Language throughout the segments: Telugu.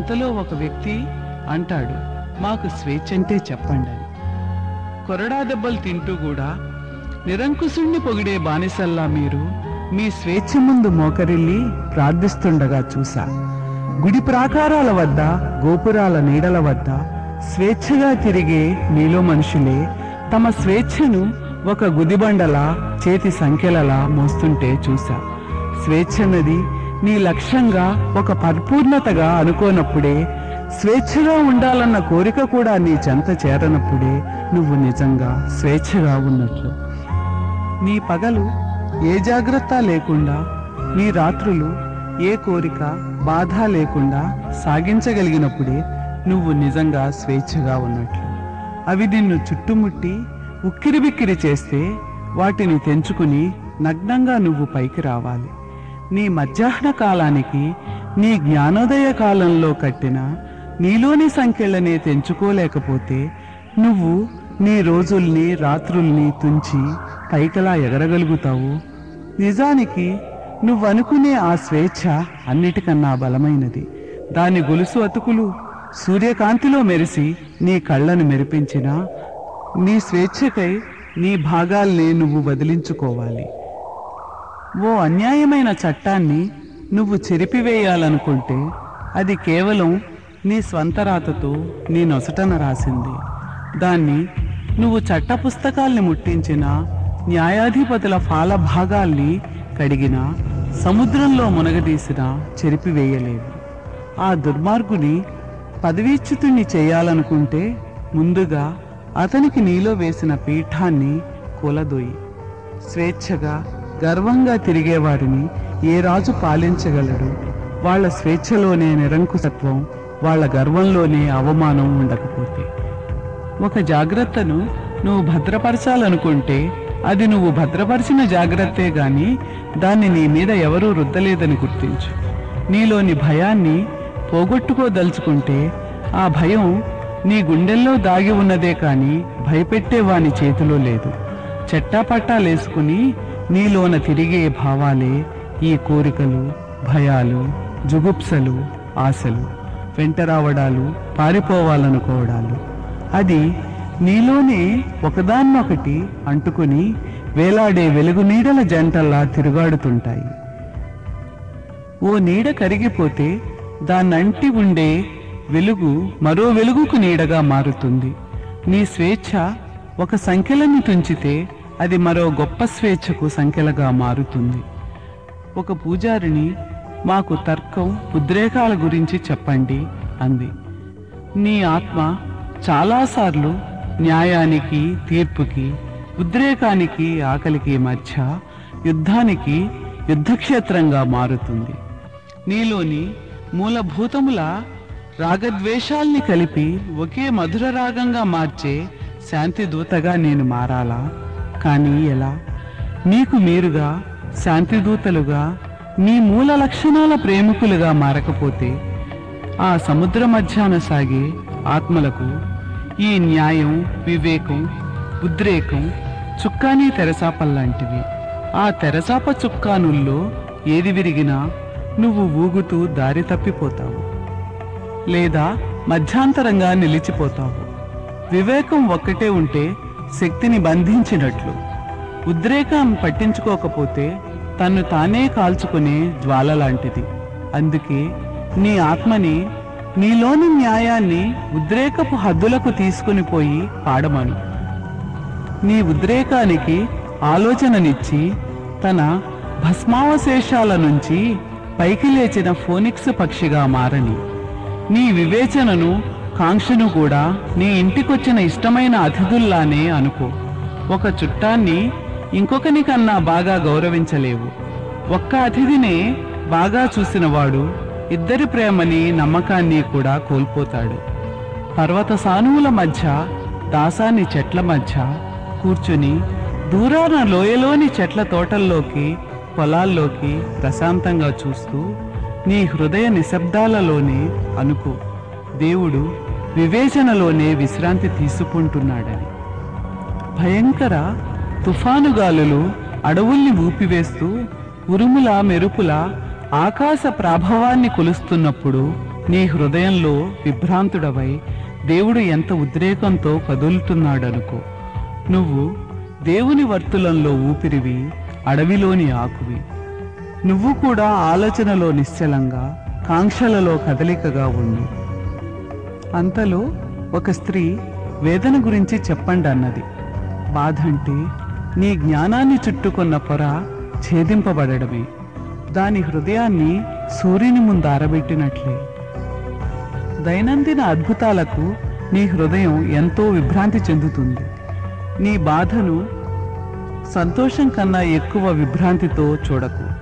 అంతలో ఒక వ్యక్తి అంటాడు మాకు స్వేచ్ఛ అంటే చెప్పండి అని. కొరడా దెబ్బలు తింటూ కూడా నిరంకుశుణ్ణి పొగిడే బానిసల్లా మీరు మీ స్వేచ్ఛ ముందు మోకరిల్లి ప్రార్థిస్తుండగా చూసా. గుడి ప్రాకారాల వద్ద గోపురాల నీడల వద్ద స్వేచ్ఛగా తిరిగే మీలో మనుషులే తమ స్వేచ్ఛను ఒక గుదిబండలా చేతి సంఖ్యలలా మోస్తుంటే చూసా. స్వేచ్ఛన్నది నీ లక్ష్యంగా ఒక పరిపూర్ణతగా అనుకోనప్పుడే స్వేచ్ఛగా ఉండాలన్న కోరిక కూడా నీ చెంత చేరనప్పుడే నువ్వు నిజంగా స్వేచ్ఛగా ఉన్నట్లు. నీ పగలు ఏ జాగ్రత్త లేకుండా నీ రాత్రులు ఏ కోరిక బాధ లేకుండా సాగించగలిగినప్పుడే నువ్వు నిజంగా స్వేచ్ఛగా ఉన్నట్లు. అవి నిన్ను చుట్టుముట్టి ఉక్కిరిబిక్కిరి చేస్తే వాటిని తెంచుకుని నగ్నంగా నువ్వు పైకి రావాలి. నీ మధ్యాహ్న కాలానికి నీ జ్ఞానోదయ కాలంలో కట్టిన నీలోని సంఖ్యలనే తెంచుకోలేకపోతే నువ్వు నీ రోజుల్ని రాత్రుల్ని తుంచి పైకలా ఎగరగలుగుతావు. నిజానికి నువ్వనుకునే ఆ స్వేచ్ఛ అన్నిటికన్నా బలమైనది. దాని గొలుసు అతుకులు సూర్యకాంతిలో మెరిసి నీ కళ్ళను మెరిపించినా నీ స్వేచ్ఛకై నీ భాగాల్ని నువ్వు వదిలించుకోవాలి. ఓ అన్యాయమైన చట్టాన్ని నువ్వు చెరిపివేయాలనుకుంటే అది కేవలం నీ స్వంత రాతతో నీ నొసటన రాసింది. దాన్ని నువ్వు చట్ట పుస్తకాల్ని ముట్టించిన న్యాయాధిపతుల ఫాల భాగాల్ని కడిగిన సముద్రంలో మునగదీసిన చెరిపివేయలేవు ఆ దుర్మార్గుని పదవీచ్యుతుణ్ణి చేయాలనుకుంటే ముందుగా అతనికి నీలో వేసిన పీఠాన్ని కూలదోయి. స్వేచ్ఛగా గర్వంగా తిరిగేవాడిని ఏ రాజు పాలించగలడు? వాళ్ళ స్వేచ్ఛలోనే నిరంకుశత్వం వాళ్ళ గర్వంలోనే అవమానం ఉండకపోతే. ఒక జాగ్రత్తను నువ్వు భద్రపరచాలనుకుంటే అది నువ్వు భద్రపరిచిన జాగ్రత్తే గాని దాన్ని నీ మీద ఎవరూ రుద్దలేదని గుర్తించు. నీలోని భయాన్ని పోగొట్టుకోదలుచుకుంటే ఆ భయం నీ గుండెల్లో దాగి ఉన్నదే కానీ భయపెట్టేవాని చేతిలో లేదు. చెట్టాపట్టాలేసుకుని నీలోన తిరిగే భావాలే ఈ కోరికలు భయాలు జుగుప్సలు ఆశలు. వెంట రావడాలు పారిపోవాలనుకోవడాలు. అది నీలోనే ఒకదాన్నొకటి అంటుకుని వేలాడే వెలుగు నీడల జంటల్లా తిరుగాడుతుంటాయి. ఓ నీడ కరిగిపోతే దాన్నంటి ఉండే వెలుగు మరో వెలుగుకు నీడగా మారుతుంది. నీ స్వేచ్ఛ ఒక సంఖ్యలని తుంచితే అది మరో గొప్ప స్వేచ్ఛకు సంఖ్యలుగా మారుతుంది. ఒక పూజారిని మాకు తర్కం ఉద్రేకాల గురించి చెప్పండి అంది. నీ ఆత్మ చాలాసార్లు న్యాయానికి తీర్పుకి ఉద్రేకానికి ఆకలికి మధ్య యుద్ధానికి యుద్ధక్షేత్రంగా మారుతుంది. నీలోని మూలభూతముల రాగద్వేషాల్ని కలిపి ఒకే మధుర రాగంగా మార్చే శాంతి దూతగా నేను మారాలా? కానీ ఎలా? నీకు మీరుగా శాంతిదూతలుగా నీ మూల లక్షణాల ప్రేమికులుగా మారకపోతే ఆ సముద్ర మధ్యాన సాగే ఆత్మలకు ఈ న్యాయం వివేకం ఉద్రేకం చుక్కాని తెరసాపల్లాంటివి ఆ తెరసాప చుక్కానుల్లో ఏది విరిగినా నువ్వు ఊగుతూ దారి తప్పిపోతావు. లేదా మధ్యాంతరంగా నిలిచిపోతావు. వివేకం ఒక్కటే ఉంటే శక్తిని బంధించినట్లు. ఉద్రేకం పట్టించుకోకపోతే తన్ను తానే కాల్చుకునే జ్వాల లాంటిది అందుకే నీ ఆత్మని నీలోని న్యాయాన్ని ఉద్రేకపు హద్దులకు తీసుకుని పోయి పాడమను. నీ ఉద్రేకానికి ఆలోచననిచ్చి తన భస్మావశేషాల నుంచి పైకి లేచిన ఫోనిక్స్ పక్షిగా మారని. నీ వివేచనను కాంక్షను కూడా నీ ఇంటికొచ్చిన ఇష్టమైన అతిథుల్లానే అనుకో. ఒక చుట్టాన్ని ఇంకొకని కన్నా బాగా గౌరవించలేవు. ఒక్క అతిథినే బాగా చూసినవాడు ఇద్దరి ప్రేమని నమ్మకాన్ని కూడా కోల్పోతాడు. పర్వత సానువుల మధ్య దాసాని చెట్ల మధ్య కూర్చుని దూరాన లోయలోని చెట్ల తోటల్లోకి పొలాల్లోకి ప్రశాంతంగా చూస్తూ నీ హృదయ నిశ్శబ్దాలలోనే అనుకో. దేవుడు వివేచనలోనే విశ్రాంతి తీసుకుంటున్నాడని. భయంకర తుఫాను గాలులు అడవుల్ని ఊపివేస్తూ ఉరుముల మెరుపుల ఆకాశ ప్రాభవాన్ని కొలుస్తున్నప్పుడు నీ హృదయంలో విభ్రాంతుడవై దేవుడు ఎంత ఉద్రేకంతో కదులుతున్నాడనుకో. నువ్వు దేవుని వర్తులంలో ఊపిరివి అడవిలోని ఆకువి. నువ్వు కూడా ఆలోచనలో నిశ్చలంగా కాంక్షలలో కదలికగా ఉండు. అంతలో ఒక స్త్రీ వేదన గురించి చెప్పండి అన్నది. బాధ అంటే నీ జ్ఞానాన్ని చుట్టుకున్న పొర ఛేదింపబడమే దాని హృదయాన్ని సూర్యుని ముందు ఆరబెట్టినట్లే. దైనందిన అద్భుతాలకు నీ హృదయం ఎంతో విభ్రాంతి చెందుతుంది. నీ బాధను సంతోషం కన్నా ఎక్కువ విభ్రాంతితో చూడకు.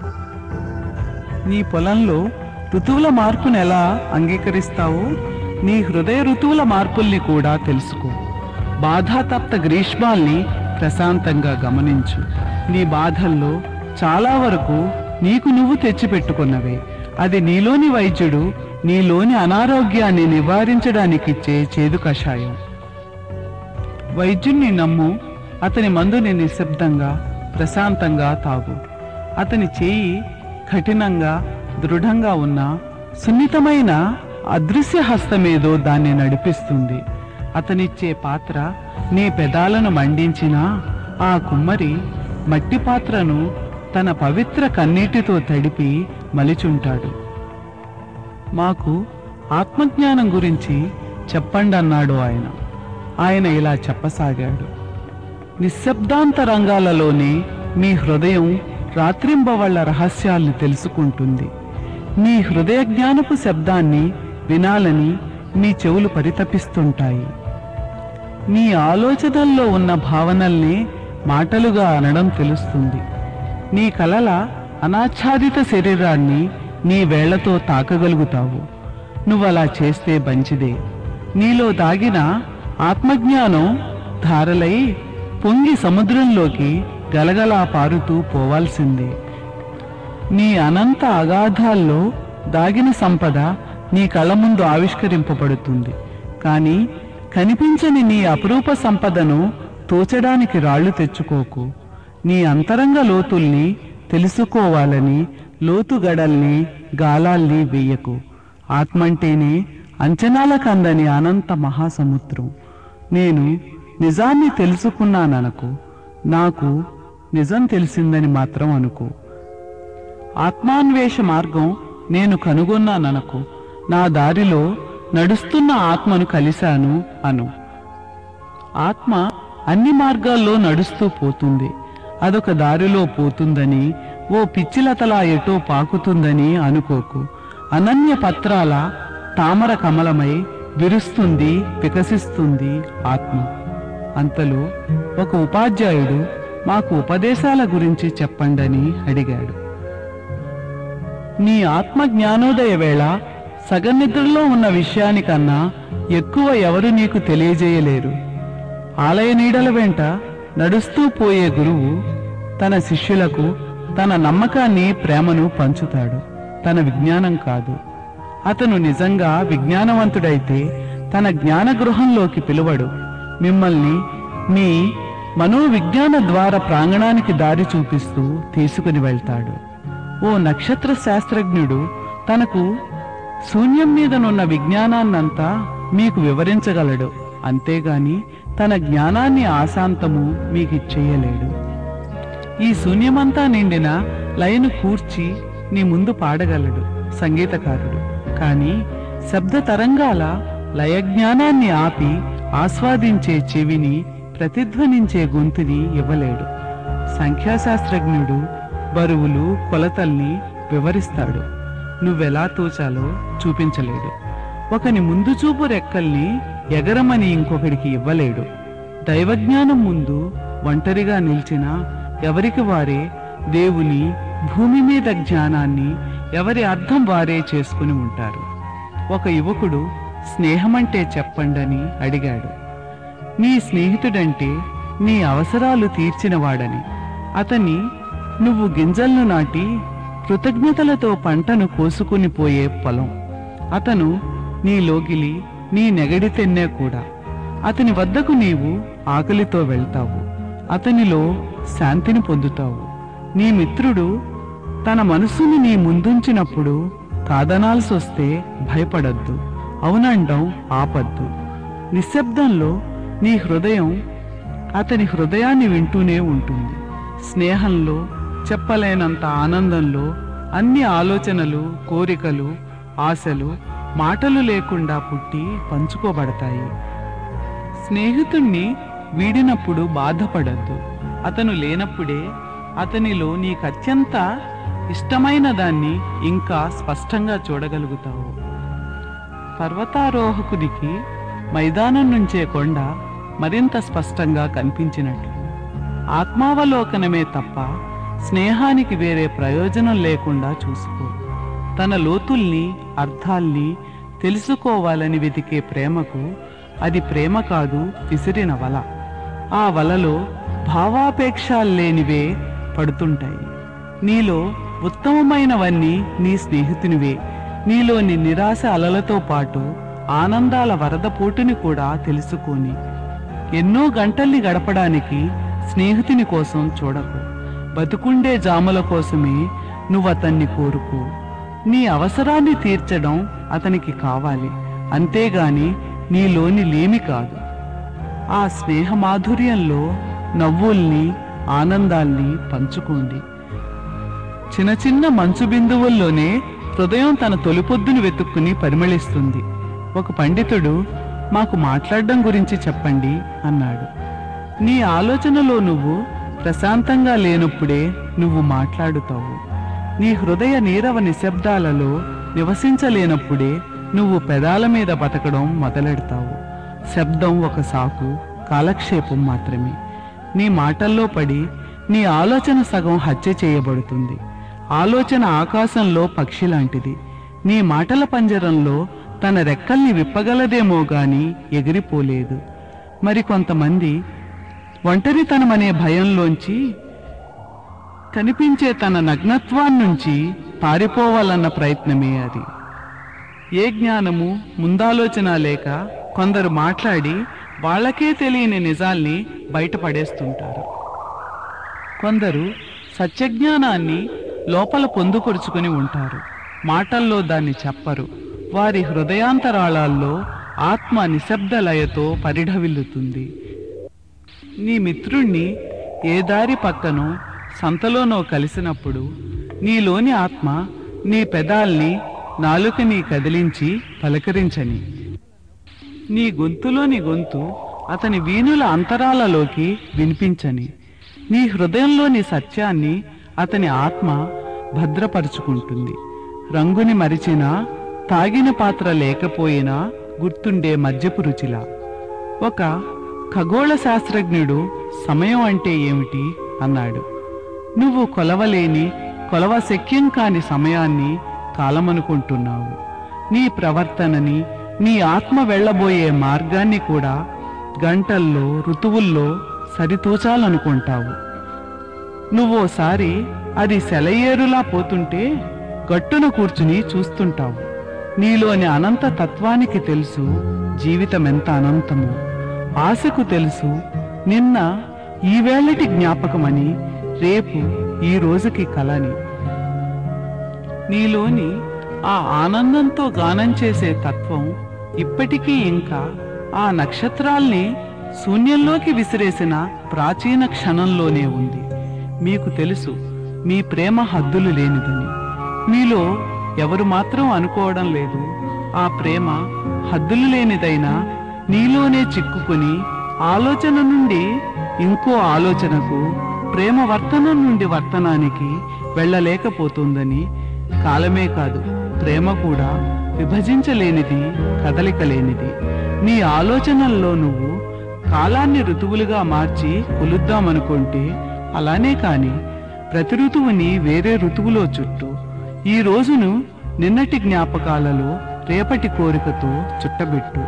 నీ పొలంలో ఋతువుల మార్పును ఎలా అంగీకరిస్తావో? నీ హృదయ ఋతువుల మార్పుల్ని కూడా తెలుసుకో. బాధాతప్త గ్రీష్మాల్ని ప్రశాంతంగా గమనించు. నీ బాధల్లో చాలా వరకు నీకు నువ్వు తెచ్చిపెట్టుకున్నవే. అది నీలోని వైద్యుడు నీలోని అనారోగ్యాన్ని నివారించడానికిచ్చే చేదు కషాయం. వైద్యుణ్ణి నమ్ము అతని మందుని నిశ్శబ్దంగా ప్రశాంతంగా తాగు. అతని చేయి కఠినంగా దృఢంగా ఉన్న సున్నితమైన అదృశ్య హస్తమేదో దాన్ని నడిపిస్తుంది. అతనిచ్చే పాత్ర నీ పెదాలను మండించినా ఆ కుమ్మరి మట్టి పాత్రను తన పవిత్ర కన్నీటితో తడిపి మలిచుంటాడు. మాకు ఆత్మజ్ఞానం గురించి చెప్పండి అన్నాడు ఆయన. ఆయన ఇలా చెప్పసాగాడు. నిశ్శబ్దాంతరంగాలలోనే మీ హృదయం రాత్రింబవళ్ళ రహస్యాల్ని తెలుసుకుంటుంది. మీ హృదయ జ్ఞానపు శబ్దాన్ని వినాలని మీ చెవులు పరితపిస్తుంటాయి. నీ ఆలోచనల్లో ఉన్న భావనల్ని మాటలుగా అనడం తెలుస్తుంది. నీ కలల అనాచ్ఛాదిత శరీరాన్ని నీ వేళ్ళతో తాకగలుగుతావు. నువ్వలా చేస్తే మంచిదే. నీలో దాగిన ఆత్మజ్ఞానం ధారలై పొంగి సముద్రంలోకి గలగలా పారుతూ పోవాల్సిందే. నీ అనంత అగాధాల్లో దాగిన సంపద నీ కళ్ళ ముందు ఆవిష్కరింపబడుతుంది. కానీ కనిపించని నీ అపురూప సంపదను తోచడానికి రాళ్ళు తెచ్చుకోకు. నీ అంతరంగ లోతుల్ని తెలుసుకోవాలని లోతుగడల్ని గాలాల్ని వేయకు. ఆత్మంటేనే అంచనాలకందని అనంత మహాసముద్రం. నేను నిజాన్ని తెలుసుకున్నాననుకు. నాకు నిజం తెలిసిందని మాత్రం అనుకో. ఆత్మాన్వేష మార్గం నేను కనుగొన్నాననుకో. నా దారిలో నడుస్తున్న ఆత్మను కలిశాను అను. ఆత్మ అన్ని మార్గాల్లో నడుస్తూ పోతుంది. అదొక దారిలో పోతుందని ఓ పిచ్చిలతలా ఎటో పాకుతుందని అనుకోకు. అనన్య పత్రాల తామర కమలమై విరుస్తుంది వికసిస్తుంది ఆత్మ. అంతలో ఒక ఉపాధ్యాయుడు మాకు ఉపదేశాల గురించి చెప్పండని అడిగాడు. నీ ఆత్మ జ్ఞానోదయ వేళ సగనిద్రలో ఉన్న విషయానికన్నా ఎక్కువ ఎవరు నీకు తెలియజేయలేరు. ఆలయ నీడల వెంట నడుస్తూ పోయే గురువు తన శిష్యులకు తన నమ్మకాన్ని ప్రేమను పంచుతాడు. తన విజ్ఞానం కాదు. అతను నిజంగా విజ్ఞానవంతుడైతే తన జ్ఞాన గృహంలోకి పిలువడు. మిమ్మల్ని మీ మనోవిజ్ఞాన ద్వార ప్రాంగణానికి దారి చూపిస్తూ తీసుకుని వెళ్తాడు. ఓ నక్షత్ర శాస్త్రజ్ఞుడు తనకు శూన్యం మీదనున్న విజ్ఞానాన్నంతా మీకు వివరించగలడు. అంతేగాని తన జ్ఞానాన్ని ఆశాంతము మీకిచ్చేయలేడు. ఈ శూన్యమంతా నిండిన లయను కూర్చి నీ ముందు పాడగలడు సంగీతకారుడు. కానీ శబ్ద తరంగాల లయ జ్ఞానాన్ని ఆపి ఆస్వాదించే చెవిని ప్రతిధ్వనించే గొంతుని ఇవ్వలేడు. సంఖ్యాశాస్త్రజ్ఞుడు బరువులు కొలతల్ని వివరిస్తాడు. నువ్వెలా తోచాలో చూపించలేడు. ఒకని ముందు చూపు రెక్కల్ని ఎగరమని ఇంకొకడికి ఇవ్వలేడు. దైవజ్ఞానం ముందు ఒంటరిగా నిలిచిన ఎవరికి వారే దేవుని భూమి మీద జ్ఞానాన్ని ఎవరి అర్థం వారే చేసుకుని ఉంటారు. ఒక యువకుడు స్నేహమంటే చెప్పండని అడిగాడు. నీ స్నేహితుడంటే నీ అవసరాలు తీర్చినవాడని. అతని నువ్వు గింజలను నాటి కృతజ్ఞతలతో పంటను కోసుకుని పోయే పొలం అతను నీ లోగిలి నీ నెగడి తెన్నే కూడా. అతని వద్దకు నీవు ఆకలితో వెళ్తావు. అతనిలో శాంతిని పొందుతావు. నీ మిత్రుడు తన మనసుని నీ ముందుంచినప్పుడు కాదనాల్సి వస్తే భయపడద్దు. అవునండం ఆపద్దు. నిశ్శబ్దంలో నీ హృదయం అతని హృదయాన్ని వింటూనే ఉంటుంది. స్నేహంలో చెప్పలేనంత ఆనందంలో అన్ని ఆలోచనలు కోరికలు ఆశలు మాటలు లేకుండా పుట్టి పంచుకోబడతాయి. స్నేహితుణ్ణి వీడినప్పుడు బాధపడద్దు. అతను లేనప్పుడే అతనిలో నీకు అత్యంత ఇష్టమైన దాన్ని ఇంకా స్పష్టంగా చూడగలుగుతావు. పర్వతారోహకుడికి మైదానం నుంచే కొండ మరింత స్పష్టంగా కనిపించినట్లు. ఆత్మావలోకనమే తప్ప స్నేహానికి వేరే ప్రయోజనం లేకుండా చూసుకో. తన లోతుల్ని అర్థాల్ని తెలుసుకోవాలని వెతికే ప్రేమకు అది ప్రేమ కాదు విసిరిన వల. ఆ వలలో భావాపేక్షాల్లేనివే పడుతుంటాయి. నీలో ఉత్తమమైనవన్నీ నీ స్నేహితునివే. నీలోని నిరాశ అలలతో పాటు ఆనందాల వరద పోటుని కూడా తెలుసుకొని ఎన్నో గంటల్ని గడపడానికి స్నేహితుని కోసం చూడకు. బతుకుండే జాముల కోసమే నువ్వు అతన్ని కోరుకో. నీ అవసరాన్ని తీర్చడం అతనికి కావాలి. అంతేగాని నీలోని లేమి కాదు. ఆ స్నేహ మాధుర్యంలో నవ్వుల్ని ఆనందాల్ని పంచుకోండి. చిన్న చిన్న మంచు బిందువుల్లోనే హృదయం తన తొలిపొద్దును వెతుక్కుని పరిమళిస్తుంది. ఒక పండితుడు మాకు మాట్లాడడం గురించి చెప్పండి అన్నాడు. నీ ఆలోచనలో నువ్వు ప్రశాంతంగా లేనప్పుడే నువ్వు మాట్లాడుతావు. నీ హృదయ నీరవ నిశ్శబ్దాలలో నివసించలేనప్పుడే నువ్వు పెదాల మీద బతకడం మొదలెడతావు. శబ్దం ఒక సాకు కాలక్షేపం మాత్రమే. నీ మాటల్లో పడి నీ ఆలోచన సగం హత్య చేయబడుతుంది. ఆలోచన ఆకాశంలో పక్షి లాంటిది. నీ మాటల పంజరంలో తన రెక్కల్ని విప్పగలదేమో గాని ఎగిరిపోలేదు. మరి కొంతమంది ఒంటరితనమనే భయంలోంచి కనిపించే తన నగ్నత్వాన్నించి పారిపోవాలన్న ప్రయత్నమే అది. ఏ జ్ఞానము ముందాలోచన లేక కొందరు మాట్లాడి వాళ్ళకే తెలియని నిజాల్ని బయటపడేస్తుంటారు. కొందరు సత్యజ్ఞానాన్ని లోపల పొందుపరుచుకొని ఉంటారు. మాటల్లో దాన్ని చెప్పరు. వారి హృదయాంతరాళాల్లో ఆత్మ నిశ్శబ్ద లయతో పరిఢవిల్లుతుంది. నీ మిత్రుణ్ణి ఏ దారి పక్కనో సంతలోనో కలిసినప్పుడు నీలోని ఆత్మ నీ పెదాల్ని నాలుకని కదిలించి పలకరించని. నీ గొంతులోని గొంతు అతని వీణుల అంతరాలలోకి వినిపించని. నీ హృదయంలోని సత్యాన్ని అతని ఆత్మ భద్రపరుచుకుంటుంది. రంగుని మరిచినా తాగిన పాత్ర లేకపోయినా గుర్తుండే మద్యపు రుచిలా. ఒక ఖగోళ శాస్త్రజ్ఞుడు సమయం అంటే ఏమిటి? అన్నాడు. నువ్వు కొలవలేని కొలవ శక్యం కాని సమయాన్ని కాలమనుకుంటున్నావు. నీ ప్రవర్తనని నీ ఆత్మ వెళ్ళబోయే మార్గాన్ని కూడా గంటల్లో ఋతువుల్లో సరితూచాలనుకుంటావు. నువ్వోసారి అది సెలయేరులా పోతుంటే గట్టున కూర్చుని చూస్తుంటావు. నీలోని అనంత తత్వానికి తెలుసు జీవితం ఎంత అనంతమో. ఆశకు తెలుసు నిన్న ఈవేళటి జ్ఞాపకమని రేపు ఈ రోజుకి కలని. నీలోని ఆ ఆనందంతో గానం చేసే తత్వం ఇప్పటికీ ఇంకా ఆ నక్షత్రాల్ని శూన్యంలోకి విసిరేసిన ప్రాచీన క్షణంలోనే ఉంది. మీకు తెలుసు మీ ప్రేమ హద్దులు లేనిదని. మీలో ఎవరు మాత్రం అనుకోవడం లేదు. ఆ ప్రేమ హద్దులు లేనిదైనా నీలోనే చిక్కుకుని ఆలోచన నుండి ఇంకో ఆలోచనకు ప్రేమ వర్తనం నుండి వర్తనానికి వెళ్ళలేకపోతుందని కాలమే కాదు ప్రేమ కూడా విభజించలేనిది కదలిక లేనిది నీ ఆలోచనల్లో నువ్వు కాలాన్ని ఋతువులుగా మార్చి కొలుద్దామనుకుంటే అలానే కాని ప్రతి ఋతువుని వేరే ఋతువులో చుట్టూ ఈ రోజును నిన్నటి జ్ఞాపకాలలో రేపటి కోరికతో చుట్టబెట్టు.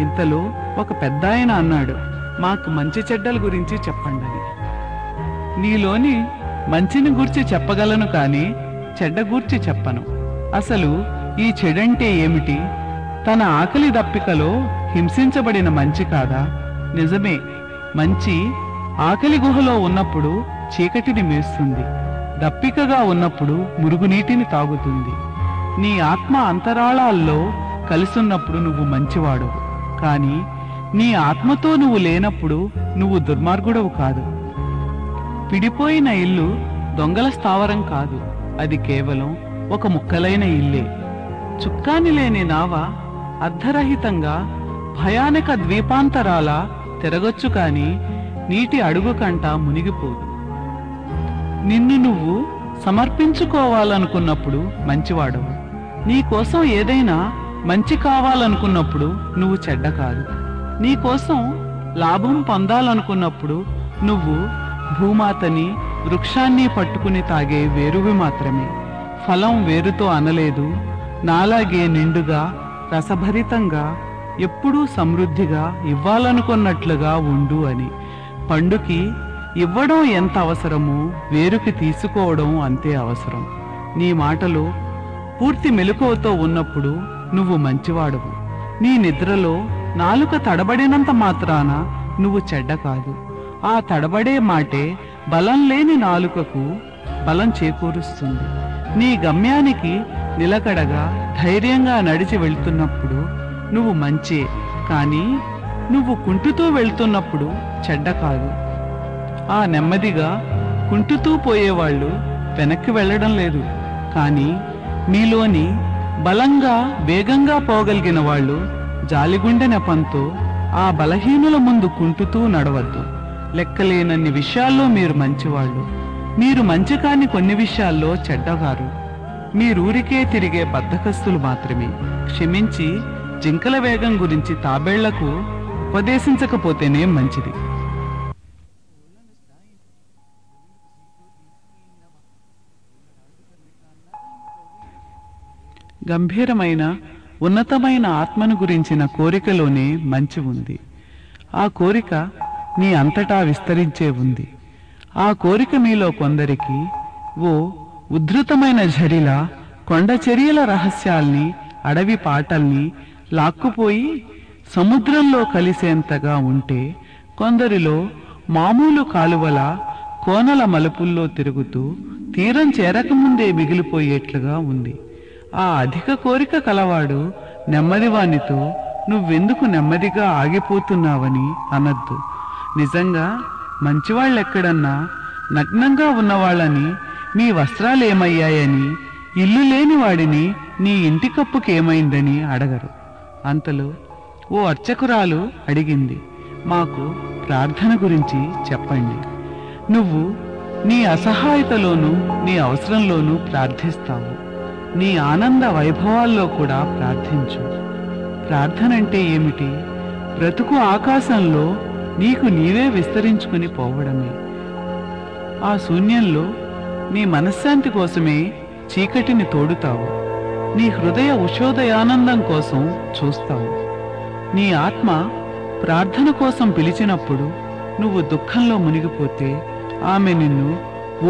ఇంతలో ఒక పెద్దాయన అన్నాడు మాకు మంచి చెడ్డల గురించి చెప్పండి నీలోని మంచిని గూర్చి చెప్పగలను కానీ చెడ్డ గూర్చి చెప్పను. అసలు ఈ చెడంటే ఏమిటి? తన ఆకలి దప్పికలో హింసించబడిన మంచి కాదా? నిజమే మంచి ఆకలి గుహలో ఉన్నప్పుడు చీకటిని మేస్తుంది. దప్పికగా ఉన్నప్పుడు మురుగునీటిని తాగుతుంది. నీ ఆత్మ అంతరాళాల్లో కలిసున్నప్పుడు నువ్వు మంచివాడు కానీ నీ ఆత్మతో నువ్వు లేనప్పుడు నువ్వు దుర్మార్గుడవు కాదు. పిడిపోయిన ఇల్లు దొంగల స్థావరం కాదు. అది కేవలం ఒక ముక్కలైన ఇల్లే. చుక్కాని లేని నావ అర్ధరహితంగా భయానక ద్వీపాంతరాల తిరగొచ్చు కాని నీటి అడుగు కంట మునిగిపోదు. నిన్ను నువ్వు సమర్పించుకోవాలనుకున్నప్పుడు మంచివాడవు. నీ కోసం ఏదైనా మంచి కావాలనుకున్నప్పుడు నువ్వు చెడ్డ కాదు. నీకోసం లాభం పొందాలనుకున్నప్పుడు నువ్వు భూమాతని వృక్షాన్ని పట్టుకుని తాగే వేరువి మాత్రమే. ఫలం వేరుతో అనలేదు. నాలాగే నిండుగా రసభరితంగా ఎప్పుడూ సమృద్ధిగా ఇవ్వాలనుకున్నట్లుగా ఉండు అని. పండుకి ఇవ్వడం ఎంత అవసరమో వేరుకి తీసుకోవడం అంతే అవసరం. నీ మాటలో పూర్తి మెలకువతో ఉన్నప్పుడు నువ్వు మంచివాడవు. నీ నిద్రలో నాలుక తడబడినంత మాత్రాన నువ్వు చెడ్డ కాదు. ఆ తడబడే మాటే బలం లేని నాలుకకు బలం చేకూరుస్తుంది. నీ గమ్యానికి నిలకడగా ధైర్యంగా నడిచి వెళ్తున్నప్పుడు నువ్వు మంచే కానీ నువ్వు కుంటుతూ వెళ్తున్నప్పుడు చెడ్డ కాదు. ఆ నెమ్మదిగా కుంటుతూ పోయేవాళ్ళు వెనక్కి వెళ్ళడం లేదు కానీ మీలోని బలంగా వేగంగా పోగలిగిన వాళ్ళు జాలిగుండె నెపంతో ఆ బలహీనుల ముందు కుంటుతూ నడవద్దు. లెక్కలేనన్ని విషయాల్లో మీరు మంచివాళ్ళు. మీరు మంచి కాని కొన్ని విషయాల్లో చెడ్డవారు. మీరూరికే తిరిగే బద్ధకస్తులు మాత్రమే. క్షమించి జింకల వేగం గురించి తాబేళ్ళకు ఉపదేశించకపోతేనే మంచిది. గంభీరమైన ఉన్నతమైన ఆత్మను గురించిన కోరికలోనే మంచి ఉంది. ఆ కోరిక నీ అంతటా విస్తరించే ఉంది. ఆ కోరిక మీలో కొందరికి ఓ ఉద్ధృతమైన ఝరిలా కొండ చర్యల రహస్యాల్ని అడవి పాటల్ని లాక్కుపోయి సముద్రంలో కలిసేంతగా ఉంటే కొందరిలో మామూలు కాలువల కోనల మలుపుల్లో తిరుగుతూ తీరం చేరకముందే మిగిలిపోయేట్లుగా ఉంది. ఆ అధిక కోరిక కలవాడు నెమ్మదివానితో నువ్వెందుకు నెమ్మదిగా ఆగిపోతున్నావని అనద్దు. నిజంగా మంచివాళ్ళెక్కడన్నా నగ్నంగా ఉన్నవాళ్ళని మీ వస్త్రాలేమయ్యాయని ఇల్లు లేని వాడిని నీ ఇంటి కప్పుకేమైందని అడగరు. అంతలో ఓ అర్చకురాలు అడిగింది మాకు ప్రార్థన గురించి చెప్పండి. నువ్వు నీ అసహాయతలోనూ నీ అవసరంలోనూ ప్రార్థిస్తావు. నీ ఆనంద వైభవాల్లో కూడా ప్రార్థించు. ప్రార్థన అంటే ఏమిటి? బ్రతుకు ఆకాశంలో నీకు నీవే విస్తరించుకుని పోవడమే. ఆ శూన్యంలో నీ మనశ్శాంతి కోసమే చీకటిని తోడుతావు. నీ హృదయ ఉషోదయానందం కోసం చూస్తావు. నీ ఆత్మ ప్రార్థన కోసం పిలిచినప్పుడు నువ్వు దుఃఖంలో మునిగిపోతే ఆమె నిన్ను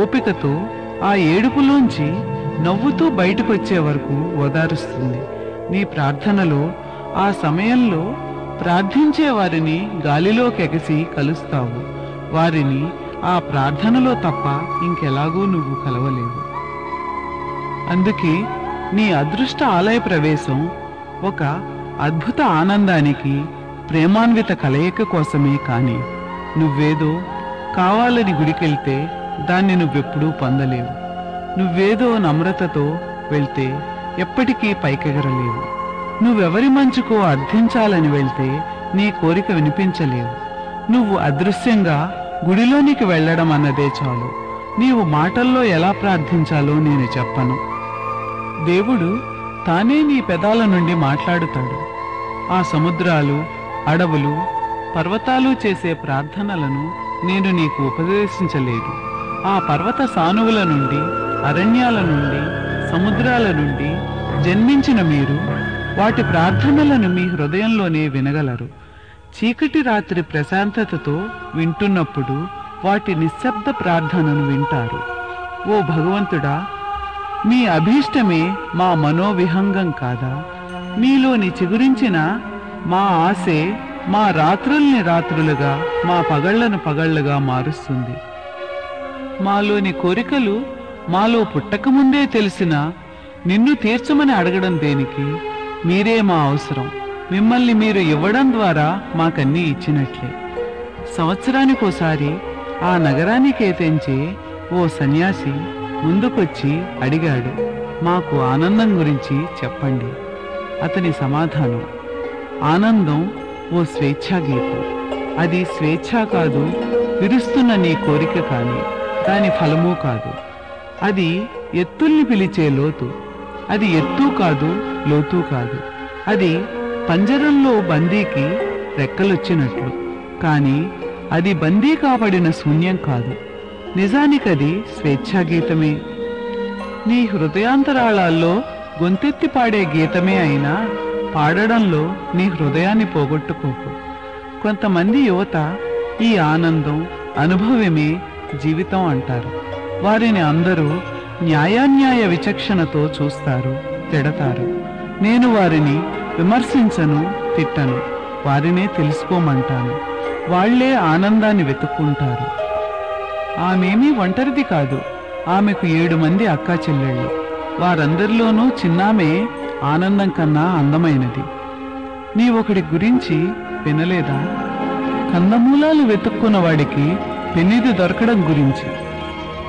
ఓపికతో ఆ ఏడుపులోంచి నవ్వుతూ బయటకొచ్చే వరకు ఓదారుస్తుంది. నీ ప్రార్థనలో ఆ సమయంలో ప్రార్థించే వారిని గాలిలోకి ఎగసి కలుస్తావు. వారిని ఆ ప్రార్థనలో తప్ప ఇంకెలాగూ నువ్వు కలవలేవు. అందుకే నీ అదృష్ట ఆలయ ప్రవేశం ఒక అద్భుత ఆనందానికి ప్రేమాన్విత కలయిక కోసమే కానీ నువ్వేదో కావాలని గుడికెళ్తే దాన్ని నువ్వెప్పుడూ పొందలేవు. నువ్వేదో నమ్రతతో వెళ్తే ఎప్పటికీ పైకెగరలేవు నువ్వెవరి మంచుకో అర్థించాలని వెళ్తే నీ కోరిక వినిపించలేవు నువ్వు అదృశ్యంగా గుడిలోనికి వెళ్ళడం అన్నదే చాలు. నీవు మాటల్లో ఎలా ప్రార్థించాలో నేను చెప్పను. దేవుడు తానే నీ పెదాల నుండి మాట్లాడుతాడు. ఆ సముద్రాలు అడవులు పర్వతాలు చేసే ప్రార్థనలను నేను నీకు ఉపదేశించలేదు. ఆ పర్వత సానువుల నుండి అరణ్యాల నుండి సముద్రాల నుండి జన్మించిన మీరు వాటి ప్రార్థనలను మీ హృదయంలోనే వినగలరు. చీకటి రాత్రి ప్రశాంతతతో వింటున్నప్పుడు వాటి నిశ్శబ్ద ప్రార్థనను వింటారు. ఓ భగవంతుడా మీ అభీష్టమే మా మనోవిహంగం కాదా? మీలోని చిగురించిన మా ఆశే మా రాత్రుల్ని రాత్రులుగా మా పగళ్ళను పగళ్ళుగా మారుస్తుంది. మాలోని కోరికలు మాలో పుట్టకముందే తెలిసిన నిన్ను తీర్చమని అడగడం దేనికి? మీరే మా అవసరం. మిమ్మల్ని మీరు ఇవ్వడం ద్వారా మాకన్నీ ఇచ్చినట్లే. సంవత్సరానికోసారి ఆ నగరానికి ఏతెంచే ఓ సన్యాసి ముందుకొచ్చి అడిగాడు మాకు ఆనందం గురించి చెప్పండి. అతని సమాధానం ఆనందం ఓ స్వేచ్ఛా గీతం. అది స్వేచ్ఛ కాదు విరుస్తున్న నీ కోరిక కానీ దాని ఫలమూ కాదు. అది ఎత్తుల్ని పిలిచే లోతు. అది ఎత్తు కాదు లోతు కాదు. అది పంజరంలో బందీకి రెక్కలొచ్చినట్లు. కానీ అది బందీ కాబడిన శూన్యం కాదు. నిజానికది స్వేచ్ఛా గీతమే నీ హృదయాంతరాళాల్లో గొంతెత్తి పాడే గీతమే అయినా పాడడంలో నీ హృదయాన్ని పోగొట్టుకోకు. కొంతమంది యువత ఈ ఆనందం అనుభవమే జీవితం అంటారు. వారిని అందరూ న్యాయాన్యాయ విచక్షణతో చూస్తారు తిడతారు. నేను వారిని విమర్శించను తిట్టను. వారినే తెలుసుకోమంటాను. వాళ్ళే ఆనందాన్ని వెతుక్కుంటారు. ఆమెమీ ఒంటరిది కాదు. ఆమెకు ఏడు మంది అక్కా చెల్లెళ్ళు. వారందరిలోనూ చిన్నామే ఆనందం కన్నా అందమైనది. నీ ఒకడి గురించి వినలేదా? కందమూలాలు వెతుక్కున్న వాడికి పెన్నిది దొరకడం గురించి.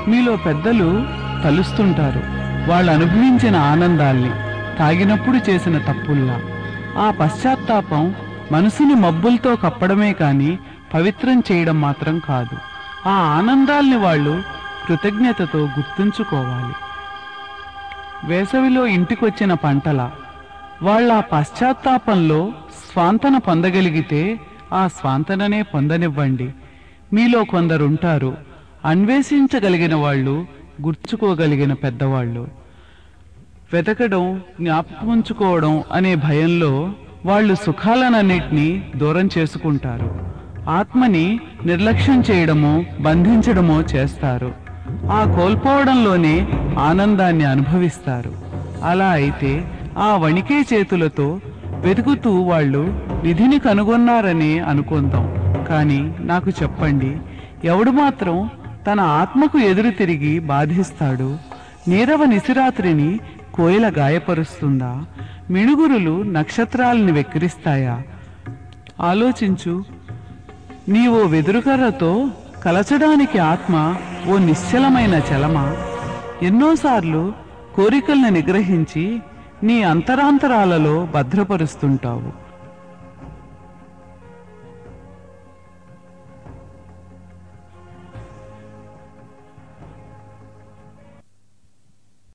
మీలో పెద్దలు తలుస్తుంటారు. వాళ్ళు అనుభవించిన ఆనందాల్ని తాగినప్పుడు చేసిన తప్పుల్లా. ఆ పశ్చాత్తాపం మనసుని మబ్బులతో కప్పడమే కాని పవిత్రం చేయడం మాత్రం కాదు. ఆ ఆనందాల్ని వాళ్ళు కృతజ్ఞతతో గుర్తుంచుకోవాలి. వేసవిలో ఇంటికొచ్చిన పంటల వాళ్ళ పశ్చాత్తాపంలో స్వాంతన పొందగలిగితే ఆ స్వాంతననే పొందనివ్వండి. మీలో కొందరుంటారు అన్వేషించగలిగిన వాళ్ళు గుర్చుకోగలిగిన పెద్దవాళ్ళు. వెతకడం జ్ఞాపకముంచుకోవడం అనే భయంలో వాళ్ళు సుఖాలనన్నిటినీ దూరం చేసుకుంటారు. ఆత్మని నిర్లక్ష్యం చేయడమో బంధించడమో చేస్తారు. ఆ కోల్పోవడంలోనే ఆనందాన్ని అనుభవిస్తారు. అలా అయితే ఆ వణికే చేతులతో వెతుకుతూ వాళ్ళు నిధిని కనుగొన్నారని అనుకుందాం. కానీ నాకు చెప్పండి ఎవడు మాత్రం తన ఆత్మకు ఎదురు తిరిగి బాధిస్తాడు. నీరవ నిశిరాత్రిని కోయిల గాయపరుస్తుందా? మిణుగురులు నక్షత్రాలని వెక్కిరిస్తాయా? ఆలోచించు. నీవో వెదురుకర్రతో కలచడానికి ఆత్మ ఓ నిశ్చలమైన చలమా. ఎన్నోసార్లు కోరికల్ని నిగ్రహించి నీ అంతరాంతరాలలో భద్రపరుస్తుంటావు.